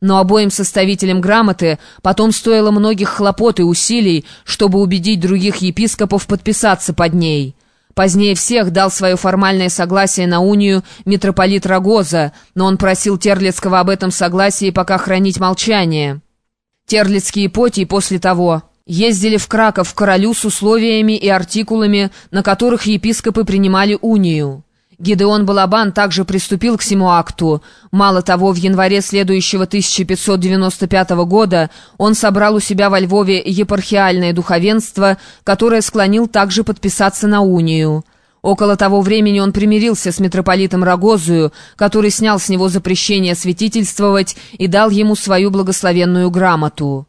Но обоим составителям грамоты потом стоило многих хлопот и усилий, чтобы убедить других епископов подписаться под ней. Позднее всех дал свое формальное согласие на унию митрополит Рогоза, но он просил Терлицкого об этом согласии пока хранить молчание. Терлицкие потии после того ездили в Краков к королю с условиями и артикулами, на которых епископы принимали унию. Гидеон Балабан также приступил к всему акту. Мало того, в январе следующего 1595 года он собрал у себя во Львове епархиальное духовенство, которое склонил также подписаться на унию. Около того времени он примирился с митрополитом Рогозую, который снял с него запрещение святительствовать и дал ему свою благословенную грамоту.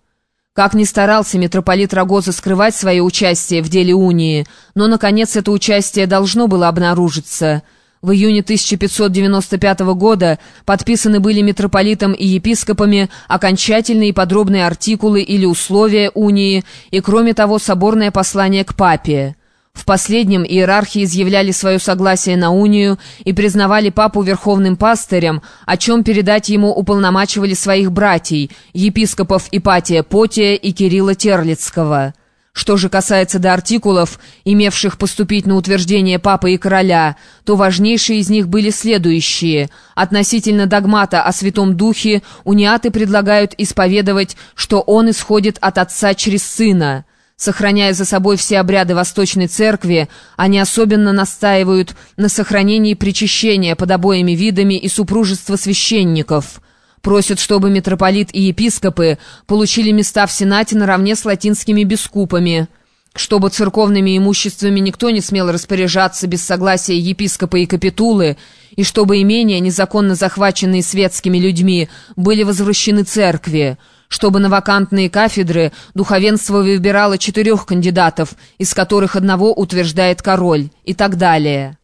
Как ни старался митрополит Рогоза скрывать свое участие в деле унии, но, наконец, это участие должно было обнаружиться – в июне 1595 года подписаны были митрополитом и епископами окончательные и подробные артикулы или условия унии и, кроме того, соборное послание к папе. В последнем иерархи изъявляли свое согласие на унию и признавали папу верховным пастырем, о чем передать ему уполномачивали своих братьев, епископов Ипатия Потия и Кирилла Терлицкого. Что же касается до артикулов, имевших поступить на утверждение папы и короля, то важнейшие из них были следующие. Относительно догмата о Святом Духе униаты предлагают исповедовать, что он исходит от Отца через Сына. Сохраняя за собой все обряды Восточной Церкви, они особенно настаивают на сохранении причащения под обоими видами и супружества священников – Просят, чтобы митрополит и епископы получили места в Сенате наравне с латинскими бискупами, чтобы церковными имуществами никто не смел распоряжаться без согласия епископа и капитулы, и чтобы имения, незаконно захваченные светскими людьми, были возвращены церкви, чтобы на вакантные кафедры духовенство выбирало четырех кандидатов, из которых одного утверждает король, и так далее.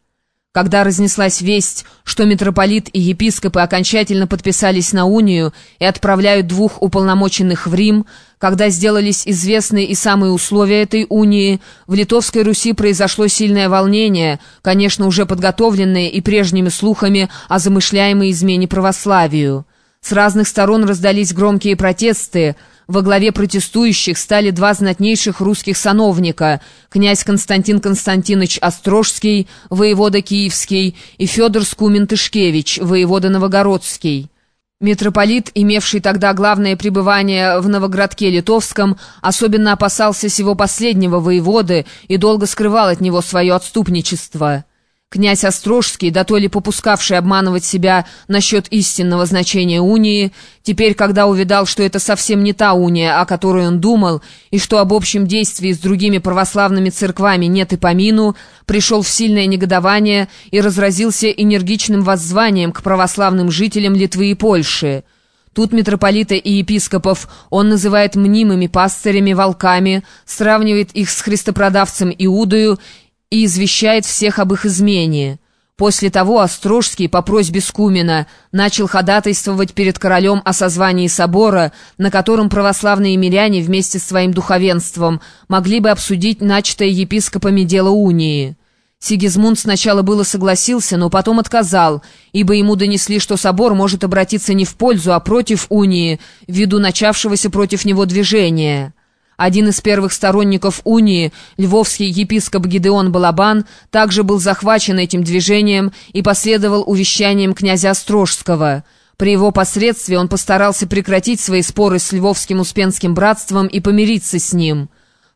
Когда разнеслась весть, что митрополит и епископы окончательно подписались на унию и отправляют двух уполномоченных в Рим, когда сделались известны и самые условия этой унии, в Литовской Руси произошло сильное волнение, конечно, уже подготовленное и прежними слухами о замышляемой измене православию. С разных сторон раздались громкие протесты, во главе протестующих стали два знатнейших русских сановника – князь Константин Константинович Острожский, воевода Киевский, и Федор Скумин-Тышкевич, воевода Новогородский. Митрополит, имевший тогда главное пребывание в Новоградке Литовском, особенно опасался сего последнего воеводы и долго скрывал от него свое отступничество. Князь Острожский, да то ли попускавший обманывать себя насчет истинного значения унии, теперь, когда увидал, что это совсем не та уния, о которой он думал, и что об общем действии с другими православными церквами нет и помину, пришел в сильное негодование и разразился энергичным воззванием к православным жителям Литвы и Польши. Тут митрополита и епископов он называет мнимыми пастырями-волками, сравнивает их с христопродавцем Иудою и извещает всех об их измене. После того Острожский по просьбе Скумина начал ходатайствовать перед королем о созвании собора, на котором православные миряне вместе с своим духовенством могли бы обсудить начатое епископами дело унии. Сигизмунд сначала было согласился, но потом отказал, ибо ему донесли, что собор может обратиться не в пользу, а против унии, ввиду начавшегося против него движения. Один из первых сторонников унии, львовский епископ Гидеон Балабан, также был захвачен этим движением и последовал увещаниям князя Острожского. При его посредстве он постарался прекратить свои споры с Львовским Успенским братством и помириться с ним.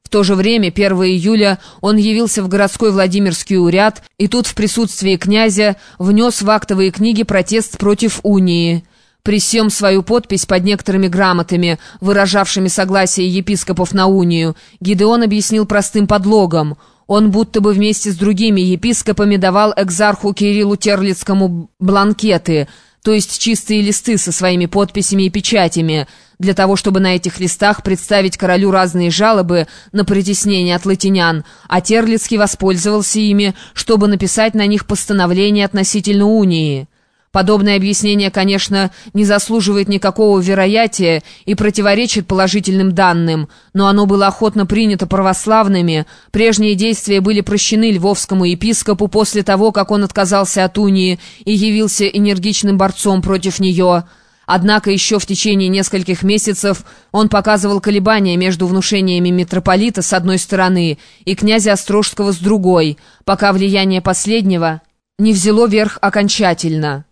В то же время, 1 июля, он явился в городской Владимирский уряд и тут в присутствии князя внес в актовые книги протест против унии. При всем свою подпись под некоторыми грамотами, выражавшими согласие епископов на унию, Гидеон объяснил простым подлогом. Он будто бы вместе с другими епископами давал экзарху Кириллу Терлицкому бланкеты, то есть чистые листы со своими подписями и печатями, для того, чтобы на этих листах представить королю разные жалобы на притеснение от латинян, а Терлицкий воспользовался ими, чтобы написать на них постановление относительно унии. Подобное объяснение, конечно, не заслуживает никакого вероятия и противоречит положительным данным, но оно было охотно принято православными, прежние действия были прощены львовскому епископу после того, как он отказался от унии и явился энергичным борцом против нее – Однако еще в течение нескольких месяцев он показывал колебания между внушениями митрополита с одной стороны и князя Острожского с другой, пока влияние последнего не взяло верх окончательно.